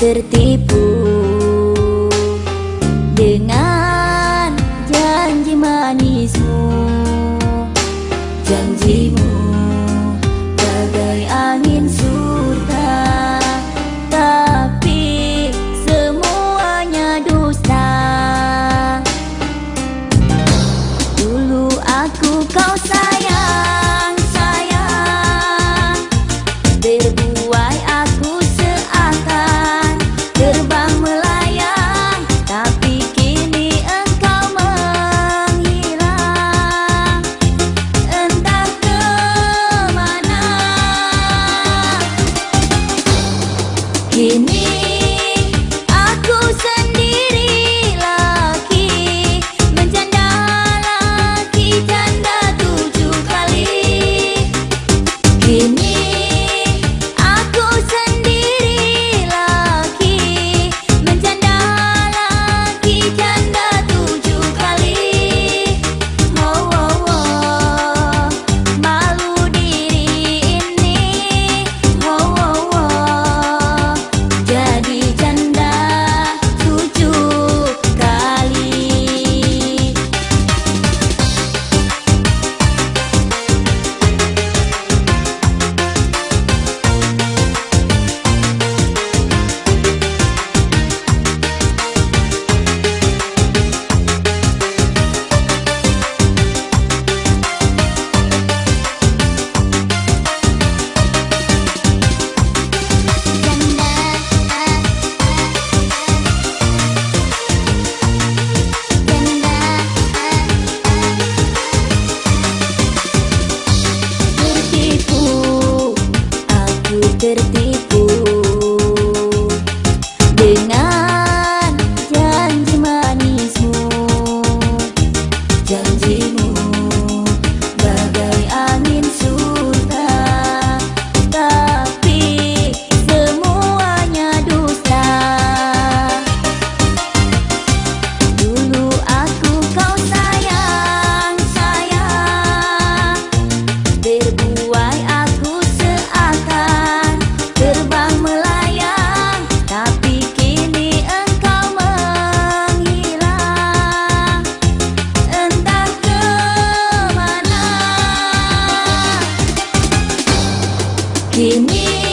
tertipu Dengan janji manismu. Janjimu We И